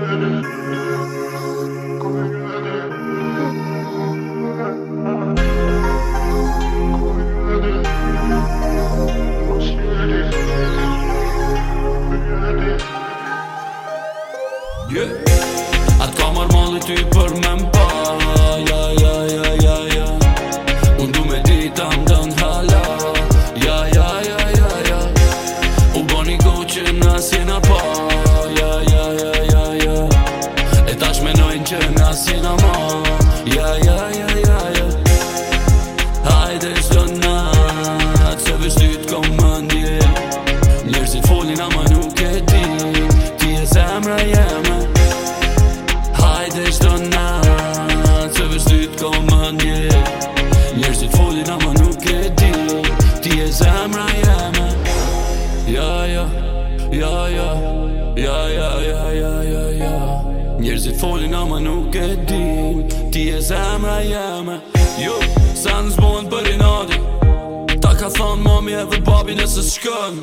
Yeah. Atë ka marrë malli thojnë që nasi në mo Ja, ja, ja, ja, ja Hajde zdo na Se vështyt kom më ndje Njerësit folin ama nuk e ti Ti e zemra jeme Hajde zdo na Se vështyt kom më ndje Njerësit folin ama nuk e ti Ti e zemra jeme ja Ja, ja, ja, ja Njerëzit folin ama nuk e din Ti e zemra jeme Jo, se në zbojnë për i nadi Ta ka thonë mami edhe babi nëse shkën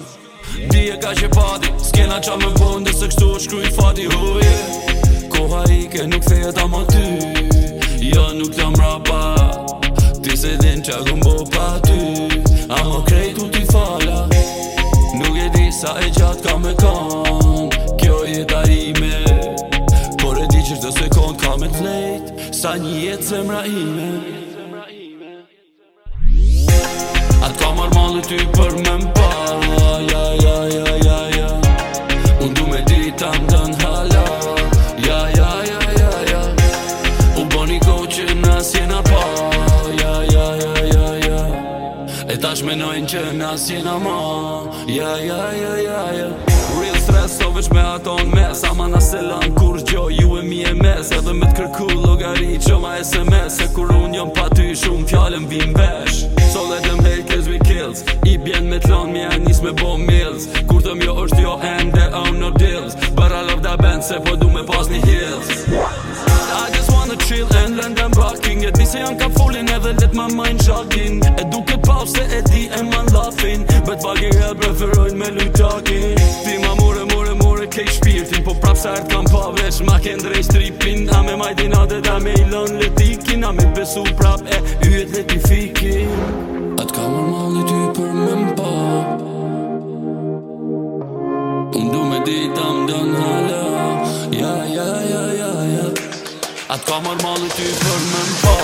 Di e ka që pati S'kena qa me vojnë dhe se kështu shkrujnë fati Ho, oh, yeah. Koha i ke nuk thejet ama ty Ja nuk jam rapa Ti se din që agon bo pa ty Ama krejtu ti fala Nuk e di sa e gjatë ka me kanë Sa një jetë zemra ime Atë ka marrë malë ty për me mpa Ja, ja, ja, ja, ja, Unë du me ditë amë dënë hala Ja, ja, ja, ja, ja U bo një kohë që nës jena pa Ja, ja, ja, ja, ja E tash menojnë që nës jena ma Ja, ja, ja, ja, ja, ja mes veç me ato në mes Ama na selan kur gjo ju e mi e mes Edhe me t'kërku logari që ma sms Se kur unë jom pa ty shumë fjallën vim vesh So let them hate kids we kills I bjen me t'lan mi e njës me bo mills Kur të mjo është jo end e I'm no deals But I love that band se po du me pas një hills I just wanna chill and land them barking E di se jan ka fullin edhe let my mind jogging E duke pause e di e man laughing Bet bagi e preferojn me lujtakin pasar kam pa vesh Ma ke ndrejsh tripin A me majdin dhe da me ilon letikin A me besu prap e yet letifikin A t'ka normal mali ty për me mpa Unë du me dit a më hala Ja, ja, ja, ja, ja A t'ka normal i ty për me mpa